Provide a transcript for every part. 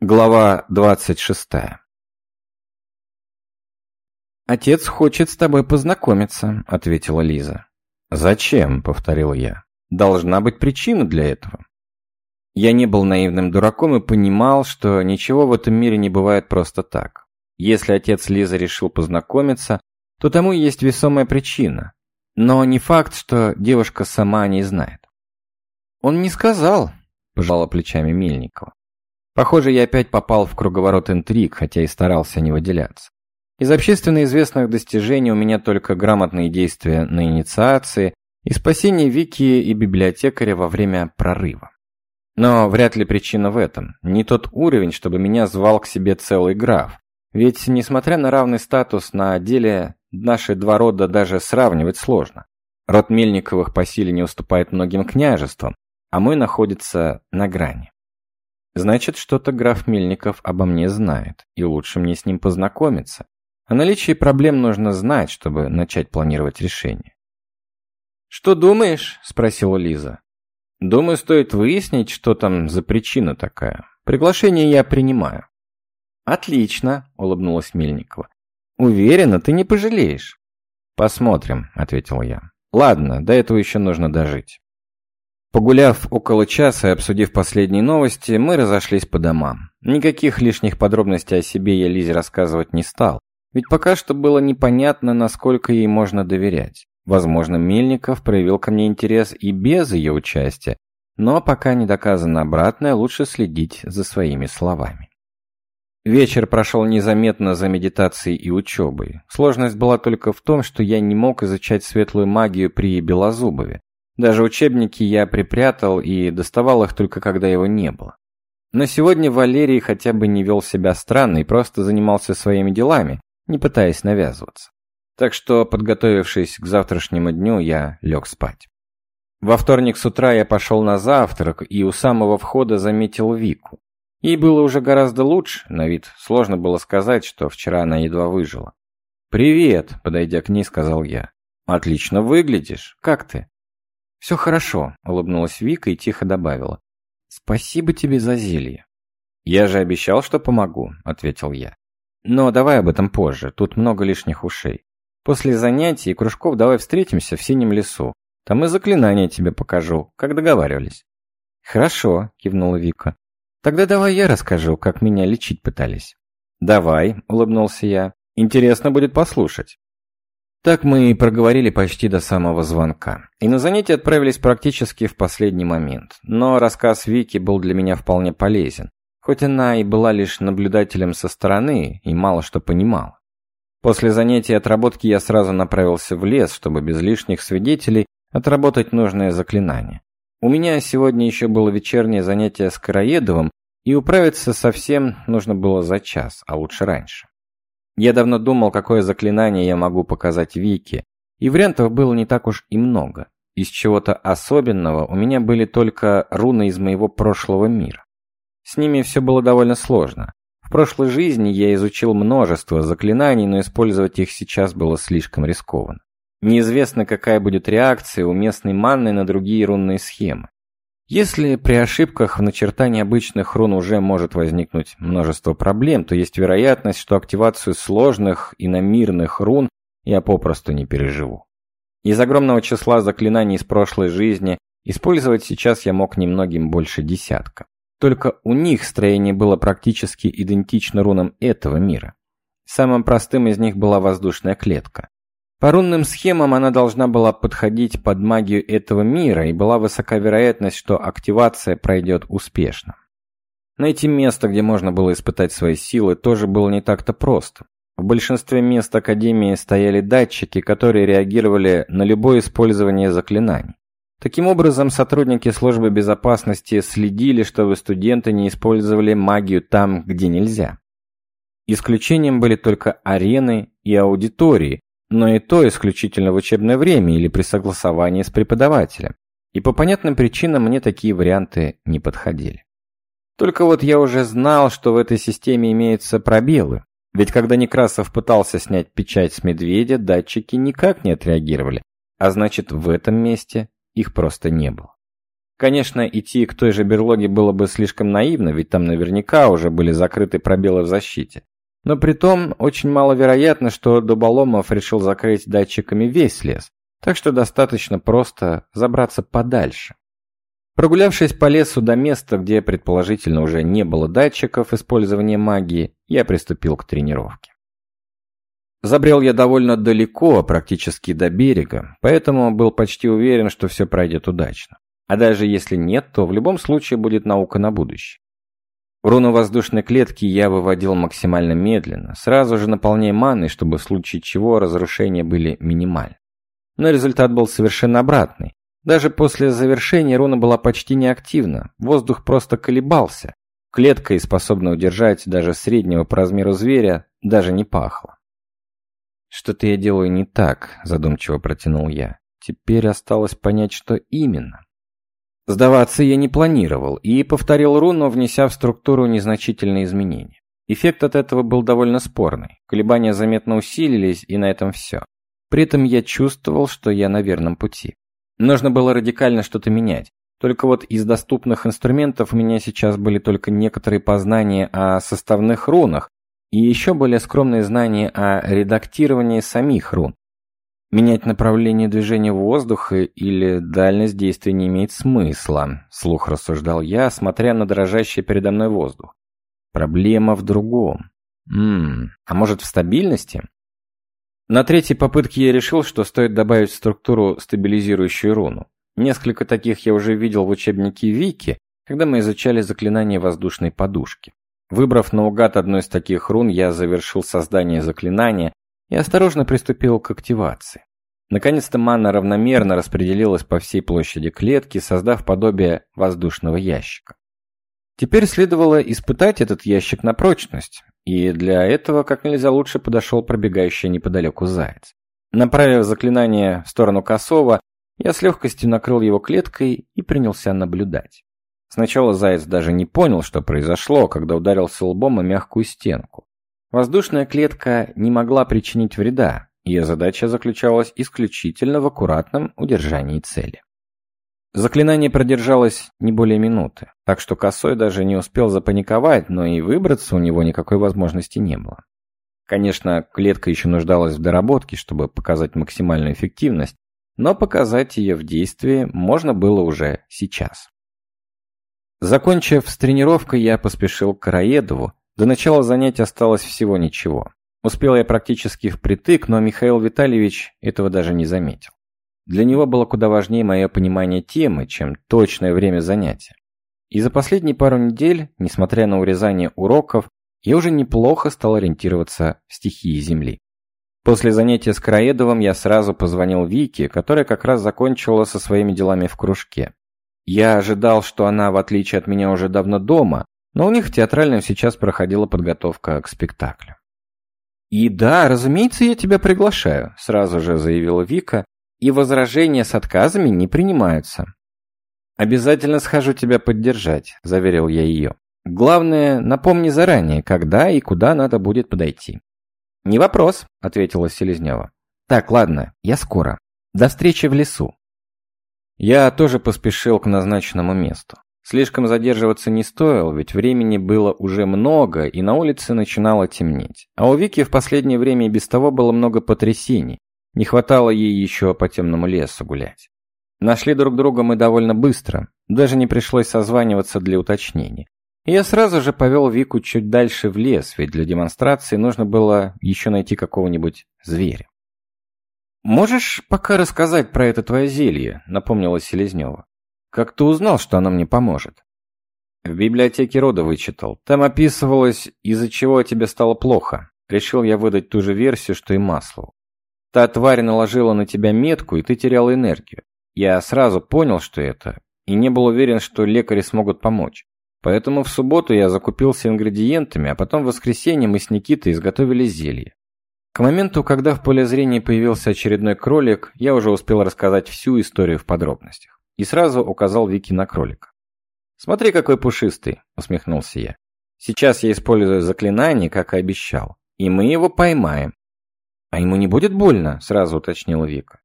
Глава 26 «Отец хочет с тобой познакомиться», — ответила Лиза. «Зачем?» — повторил я. «Должна быть причина для этого». Я не был наивным дураком и понимал, что ничего в этом мире не бывает просто так. Если отец Лизы решил познакомиться, то тому есть весомая причина. Но не факт, что девушка сама не знает. «Он не сказал», – пожала плечами Мельникова. Похоже, я опять попал в круговорот интриг, хотя и старался не выделяться. Из общественно известных достижений у меня только грамотные действия на инициации и спасение Вики и библиотекаря во время прорыва. Но вряд ли причина в этом. Не тот уровень, чтобы меня звал к себе целый граф. Ведь, несмотря на равный статус на деле, наши два рода даже сравнивать сложно. Род Мельниковых по силе не уступает многим княжествам, а мой находится на грани. Значит, что-то граф Мельников обо мне знает, и лучше мне с ним познакомиться. О наличии проблем нужно знать, чтобы начать планировать решение. «Что думаешь?» – спросила Лиза. «Думаю, стоит выяснить, что там за причина такая. Приглашение я принимаю». «Отлично», – улыбнулась Мельникова. «Уверена, ты не пожалеешь». «Посмотрим», – ответил я. «Ладно, до этого еще нужно дожить». Погуляв около часа и обсудив последние новости, мы разошлись по домам. Никаких лишних подробностей о себе я Лизе рассказывать не стал, ведь пока что было непонятно, насколько ей можно доверять. Возможно, Мельников проявил ко мне интерес и без ее участия, но пока не доказано обратное, лучше следить за своими словами. Вечер прошел незаметно за медитацией и учебой. Сложность была только в том, что я не мог изучать светлую магию при Белозубове. Даже учебники я припрятал и доставал их только когда его не было. Но сегодня Валерий хотя бы не вел себя странно и просто занимался своими делами, не пытаясь навязываться. Так что, подготовившись к завтрашнему дню, я лег спать. Во вторник с утра я пошел на завтрак и у самого входа заметил Вику. Ей было уже гораздо лучше, на вид сложно было сказать, что вчера она едва выжила. «Привет», — подойдя к ней, сказал я. «Отлично выглядишь. Как ты?» «Все хорошо», — улыбнулась Вика и тихо добавила. «Спасибо тебе за зелье». «Я же обещал, что помогу», — ответил я. «Но давай об этом позже, тут много лишних ушей. После занятий и кружков давай встретимся в синем лесу. Там и заклинания тебе покажу, как договаривались». «Хорошо», — кивнула Вика. «Тогда давай я расскажу, как меня лечить пытались». «Давай», — улыбнулся я. «Интересно будет послушать». Так мы и проговорили почти до самого звонка. И на занятия отправились практически в последний момент. Но рассказ Вики был для меня вполне полезен. Хоть она и была лишь наблюдателем со стороны и мало что понимала. После занятий отработки я сразу направился в лес, чтобы без лишних свидетелей отработать нужное заклинание. У меня сегодня еще было вечернее занятие с Караедовым, и управиться совсем нужно было за час, а лучше раньше. Я давно думал, какое заклинание я могу показать Вике, и вариантов было не так уж и много. Из чего-то особенного у меня были только руны из моего прошлого мира. С ними все было довольно сложно. В прошлой жизни я изучил множество заклинаний, но использовать их сейчас было слишком рискованно. Неизвестно, какая будет реакция у местной манны на другие рунные схемы. Если при ошибках в начертании обычных рун уже может возникнуть множество проблем, то есть вероятность, что активацию сложных и намирных рун я попросту не переживу. Из огромного числа заклинаний из прошлой жизни использовать сейчас я мог немногим больше десятка. Только у них строение было практически идентично рунам этого мира. Самым простым из них была воздушная клетка. По рунным схемам она должна была подходить под магию этого мира, и была высока вероятность, что активация пройдет успешно. Найти место, где можно было испытать свои силы, тоже было не так-то просто. В большинстве мест Академии стояли датчики, которые реагировали на любое использование заклинаний. Таким образом, сотрудники службы безопасности следили, чтобы студенты не использовали магию там, где нельзя. Исключением были только арены и аудитории, но и то исключительно в учебное время или при согласовании с преподавателем. И по понятным причинам мне такие варианты не подходили. Только вот я уже знал, что в этой системе имеются пробелы. Ведь когда Некрасов пытался снять печать с медведя, датчики никак не отреагировали, а значит в этом месте их просто не было. Конечно, идти к той же берлоге было бы слишком наивно, ведь там наверняка уже были закрыты пробелы в защите. Но при том очень маловероятно, что Дуболомов решил закрыть датчиками весь лес, так что достаточно просто забраться подальше. Прогулявшись по лесу до места, где предположительно уже не было датчиков использования магии, я приступил к тренировке. Забрел я довольно далеко, практически до берега, поэтому был почти уверен, что все пройдет удачно. А даже если нет, то в любом случае будет наука на будущее. Руну воздушной клетки я выводил максимально медленно, сразу же наполняя маной, чтобы в случае чего разрушения были минимальны. Но результат был совершенно обратный. Даже после завершения руна была почти неактивна, воздух просто колебался. Клеткой, способной удержать даже среднего по размеру зверя, даже не пахло. «Что-то я делаю не так», – задумчиво протянул я. «Теперь осталось понять, что именно». Сдаваться я не планировал и повторил руну, внеся в структуру незначительные изменения. Эффект от этого был довольно спорный. Колебания заметно усилились, и на этом все. При этом я чувствовал, что я на верном пути. Нужно было радикально что-то менять. Только вот из доступных инструментов у меня сейчас были только некоторые познания о составных рунах, и еще более скромные знания о редактировании самих рун. Менять направление движения воздуха или дальность действия не имеет смысла, слух рассуждал я, смотря на дрожащий передо мной воздух. Проблема в другом. Ммм, а может в стабильности? На третьей попытке я решил, что стоит добавить в структуру стабилизирующую руну. Несколько таких я уже видел в учебнике Вики, когда мы изучали заклинание воздушной подушки. Выбрав наугад одну из таких рун, я завершил создание заклинания и осторожно приступил к активации. Наконец-то мана равномерно распределилась по всей площади клетки, создав подобие воздушного ящика. Теперь следовало испытать этот ящик на прочность, и для этого как нельзя лучше подошел пробегающий неподалеку заяц. Направив заклинание в сторону косого, я с легкостью накрыл его клеткой и принялся наблюдать. Сначала заяц даже не понял, что произошло, когда ударился лбом о мягкую стенку. Воздушная клетка не могла причинить вреда, ее задача заключалась исключительно в аккуратном удержании цели. Заклинание продержалось не более минуты, так что Косой даже не успел запаниковать, но и выбраться у него никакой возможности не было. Конечно, клетка еще нуждалась в доработке, чтобы показать максимальную эффективность, но показать ее в действии можно было уже сейчас. Закончив с тренировкой, я поспешил к Караедову. До начала занятий осталось всего ничего. Успел я практически впритык, но Михаил Витальевич этого даже не заметил. Для него было куда важнее мое понимание темы, чем точное время занятия. И за последние пару недель, несмотря на урезание уроков, я уже неплохо стал ориентироваться в стихии Земли. После занятия с Краедовым я сразу позвонил Вике, которая как раз закончила со своими делами в кружке. Я ожидал, что она, в отличие от меня, уже давно дома, но у них в театральном сейчас проходила подготовка к спектаклю. «И да, разумеется, я тебя приглашаю», – сразу же заявила Вика, «и возражения с отказами не принимаются». «Обязательно схожу тебя поддержать», – заверил я ее. «Главное, напомни заранее, когда и куда надо будет подойти». «Не вопрос», – ответила Селезнева. «Так, ладно, я скоро. До встречи в лесу». Я тоже поспешил к назначенному месту. Слишком задерживаться не стоило, ведь времени было уже много, и на улице начинало темнеть. А у Вики в последнее время и без того было много потрясений. Не хватало ей еще по темному лесу гулять. Нашли друг друга мы довольно быстро, даже не пришлось созваниваться для уточнений. Я сразу же повел Вику чуть дальше в лес, ведь для демонстрации нужно было еще найти какого-нибудь зверя. «Можешь пока рассказать про это твое зелье?» – напомнила Селезнева. «Как ты узнал, что оно мне поможет?» «В библиотеке рода вычитал. Там описывалось, из-за чего тебе стало плохо. Решил я выдать ту же версию, что и Маслову. Та тварь наложила на тебя метку, и ты терял энергию. Я сразу понял, что это, и не был уверен, что лекари смогут помочь. Поэтому в субботу я закупился ингредиентами, а потом в воскресенье мы с Никитой изготовили зелье. К моменту, когда в поле зрения появился очередной кролик, я уже успел рассказать всю историю в подробностях. И сразу указал Вики на кролика. «Смотри, какой пушистый!» – усмехнулся я. «Сейчас я использую заклинание, как и обещал, и мы его поймаем». «А ему не будет больно?» – сразу уточнила Вика.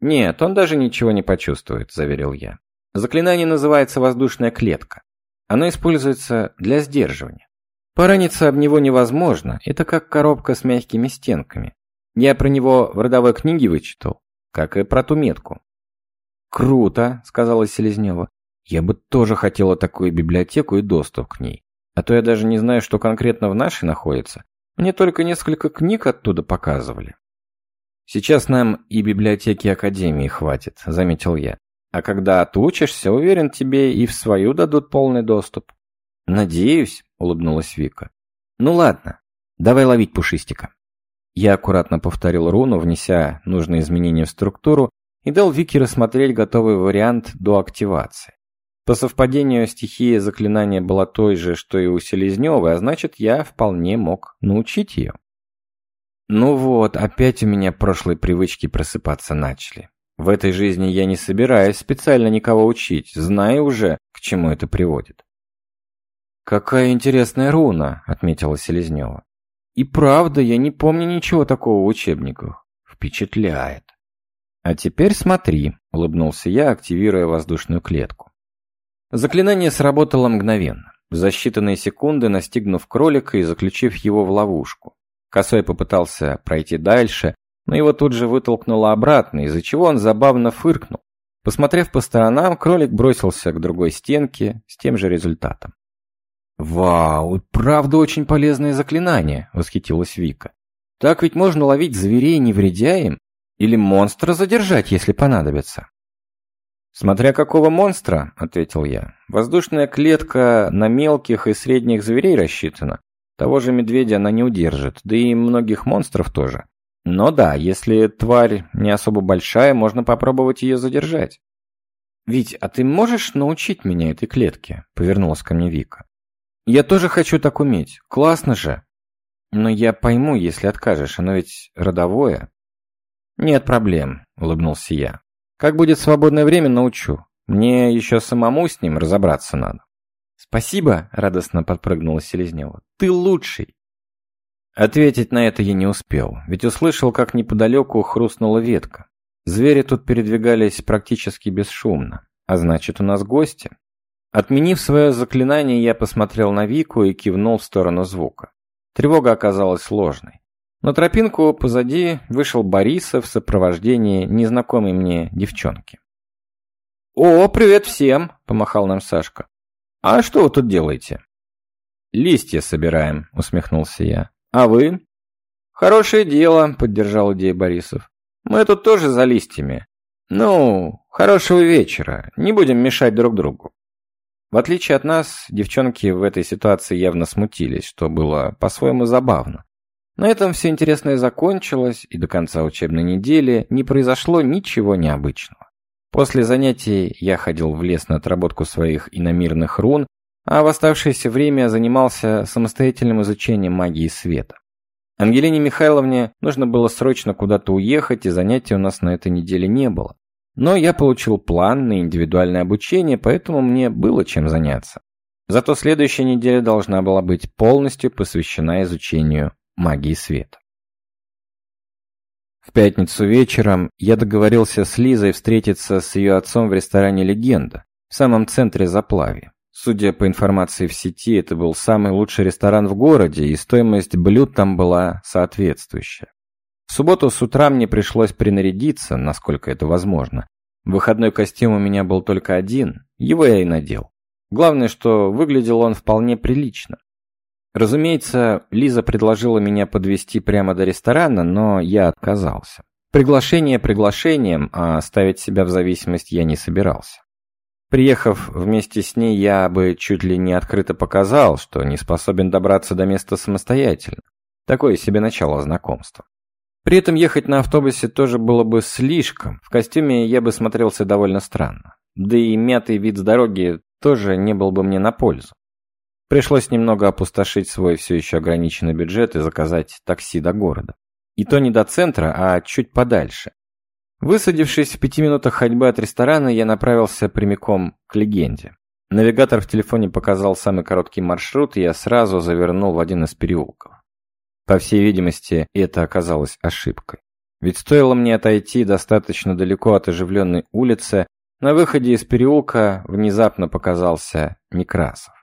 «Нет, он даже ничего не почувствует», – заверил я. Заклинание называется «воздушная клетка». Оно используется для сдерживания. Пораниться об него невозможно, это как коробка с мягкими стенками. Я про него в родовой книге вычитал, как и про ту метку. «Круто», — сказала Селезнева. «Я бы тоже хотела такую библиотеку и доступ к ней. А то я даже не знаю, что конкретно в нашей находится. Мне только несколько книг оттуда показывали». «Сейчас нам и библиотеки Академии хватит», — заметил я. «А когда отучишься, уверен, тебе и в свою дадут полный доступ». «Надеюсь», — улыбнулась Вика. «Ну ладно, давай ловить пушистика». Я аккуратно повторил руну, внеся нужные изменения в структуру, и дал Вике рассмотреть готовый вариант до активации. По совпадению стихия заклинания была той же, что и у Селезневой, а значит, я вполне мог научить ее. Ну вот, опять у меня прошлые привычки просыпаться начали. В этой жизни я не собираюсь специально никого учить, знаю уже, к чему это приводит. «Какая интересная руна», — отметила Селезнева. И правда, я не помню ничего такого в учебниках. Впечатляет. А теперь смотри, улыбнулся я, активируя воздушную клетку. Заклинание сработало мгновенно. За считанные секунды настигнув кролика и заключив его в ловушку. Косой попытался пройти дальше, но его тут же вытолкнуло обратно, из-за чего он забавно фыркнул. Посмотрев по сторонам, кролик бросился к другой стенке с тем же результатом. «Вау, правда очень полезное заклинание», — восхитилась Вика. «Так ведь можно ловить зверей, не вредя им, или монстра задержать, если понадобится». «Смотря какого монстра», — ответил я. «Воздушная клетка на мелких и средних зверей рассчитана. Того же медведя она не удержит, да и многих монстров тоже. Но да, если тварь не особо большая, можно попробовать ее задержать». «Вить, а ты можешь научить меня этой клетке?» — повернулась ко мне Вика. Я тоже хочу так уметь. Классно же. Но я пойму, если откажешь, оно ведь родовое. Нет проблем, улыбнулся я. Как будет свободное время, научу. Мне еще самому с ним разобраться надо. Спасибо, радостно подпрыгнула Селезнева. Ты лучший. Ответить на это я не успел, ведь услышал, как неподалеку хрустнула ветка. Звери тут передвигались практически бесшумно, а значит, у нас гости. Отменив свое заклинание, я посмотрел на Вику и кивнул в сторону звука. Тревога оказалась сложной. На тропинку позади вышел Борисов в сопровождении незнакомой мне девчонки. «О, привет всем!» – помахал нам Сашка. «А что вы тут делаете?» «Листья собираем», – усмехнулся я. «А вы?» «Хорошее дело», – поддержал идею Борисов. «Мы тут тоже за листьями. Ну, хорошего вечера. Не будем мешать друг другу». В отличие от нас, девчонки в этой ситуации явно смутились, что было по-своему забавно. На этом все интересное закончилось, и до конца учебной недели не произошло ничего необычного. После занятий я ходил в лес на отработку своих иномирных рун, а в оставшееся время занимался самостоятельным изучением магии света. Ангелине Михайловне нужно было срочно куда-то уехать, и занятий у нас на этой неделе не было. Но я получил план на индивидуальное обучение, поэтому мне было чем заняться. Зато следующая неделя должна была быть полностью посвящена изучению магии света. В пятницу вечером я договорился с Лизой встретиться с ее отцом в ресторане «Легенда» в самом центре Заплави. Судя по информации в сети, это был самый лучший ресторан в городе, и стоимость блюд там была соответствующая. В субботу с утра мне пришлось принарядиться, насколько это возможно. Выходной костюм у меня был только один, его я и надел. Главное, что выглядел он вполне прилично. Разумеется, Лиза предложила меня подвести прямо до ресторана, но я отказался. Приглашение приглашением, а ставить себя в зависимость я не собирался. Приехав вместе с ней, я бы чуть ли не открыто показал, что не способен добраться до места самостоятельно. Такое себе начало знакомства. При этом ехать на автобусе тоже было бы слишком. В костюме я бы смотрелся довольно странно. Да и мятый вид с дороги тоже не был бы мне на пользу. Пришлось немного опустошить свой все еще ограниченный бюджет и заказать такси до города. И то не до центра, а чуть подальше. Высадившись в пяти минутах ходьбы от ресторана, я направился прямиком к легенде. Навигатор в телефоне показал самый короткий маршрут, и я сразу завернул в один из переулков. По всей видимости, это оказалось ошибкой. Ведь стоило мне отойти достаточно далеко от оживленной улицы, На выходе из переулка внезапно показался Некрасов.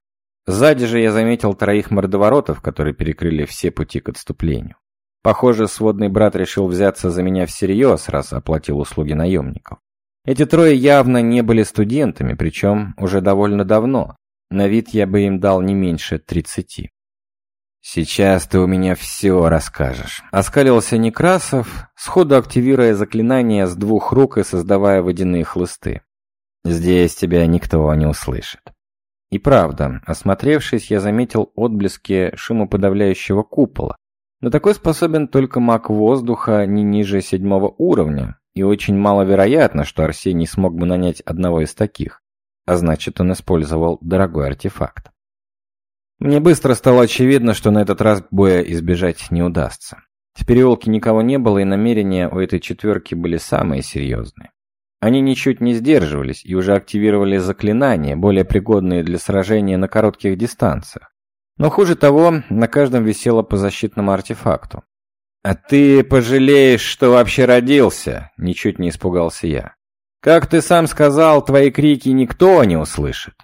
Сзади же я заметил троих мордоворотов, которые перекрыли все пути к отступлению. Похоже, сводный брат решил взяться за меня всерьез, раз оплатил услуги наемников. Эти трое явно не были студентами, причем уже довольно давно. На вид я бы им дал не меньше тридцати. «Сейчас ты у меня все расскажешь», — оскалился Некрасов, сходу активируя заклинание с двух рук и создавая водяные хлысты. «Здесь тебя никто не услышит». И правда, осмотревшись, я заметил отблески шумоподавляющего купола, но такой способен только маг воздуха не ниже седьмого уровня, и очень маловероятно, что Арсений смог бы нанять одного из таких, а значит, он использовал дорогой артефакт. Мне быстро стало очевидно, что на этот раз боя избежать не удастся. В переулке никого не было, и намерения у этой четверки были самые серьезные. Они ничуть не сдерживались и уже активировали заклинания, более пригодные для сражения на коротких дистанциях. Но хуже того, на каждом висело по защитному артефакту. «А ты пожалеешь, что вообще родился!» – ничуть не испугался я. «Как ты сам сказал, твои крики никто не услышит!»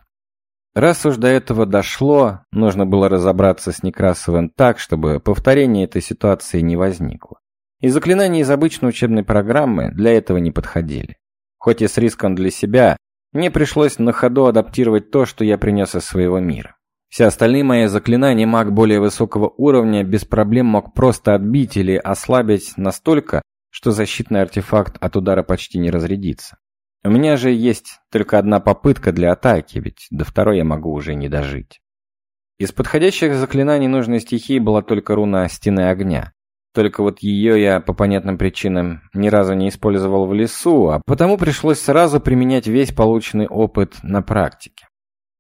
Раз уж до этого дошло, нужно было разобраться с Некрасовым так, чтобы повторение этой ситуации не возникло. И заклинания из обычной учебной программы для этого не подходили. Хоть и с риском для себя, мне пришлось на ходу адаптировать то, что я принес из своего мира. Все остальные мои заклинания маг более высокого уровня без проблем мог просто отбить или ослабить настолько, что защитный артефакт от удара почти не разрядится. У меня же есть только одна попытка для атаки, ведь до второй я могу уже не дожить. Из подходящих заклинаний нужной стихии была только руна Стены Огня. Только вот ее я по понятным причинам ни разу не использовал в лесу, а потому пришлось сразу применять весь полученный опыт на практике.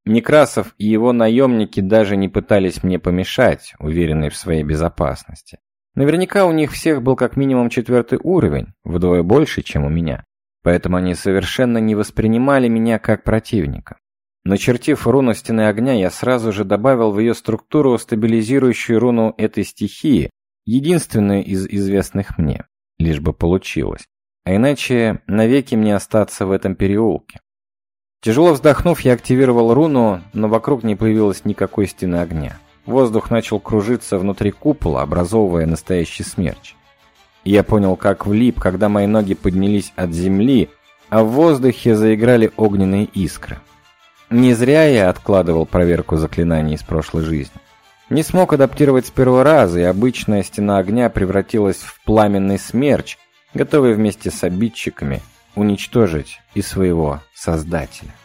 Некрасов и его наемники даже не пытались мне помешать, уверенные в своей безопасности. Наверняка у них всех был как минимум четвертый уровень, вдвое больше, чем у меня. Поэтому они совершенно не воспринимали меня как противника. Начертив руну Стены Огня, я сразу же добавил в ее структуру стабилизирующую руну этой стихии, единственную из известных мне, лишь бы получилось. А иначе навеки мне остаться в этом переулке. Тяжело вздохнув, я активировал руну, но вокруг не появилось никакой стены огня. Воздух начал кружиться внутри купола, образовывая настоящий смерч. Я понял, как влип, когда мои ноги поднялись от земли, а в воздухе заиграли огненные искры. Не зря я откладывал проверку заклинаний из прошлой жизни. Не смог адаптировать с первого раза, и обычная стена огня превратилась в пламенный смерч, готовый вместе с обидчиками уничтожить и своего создателя.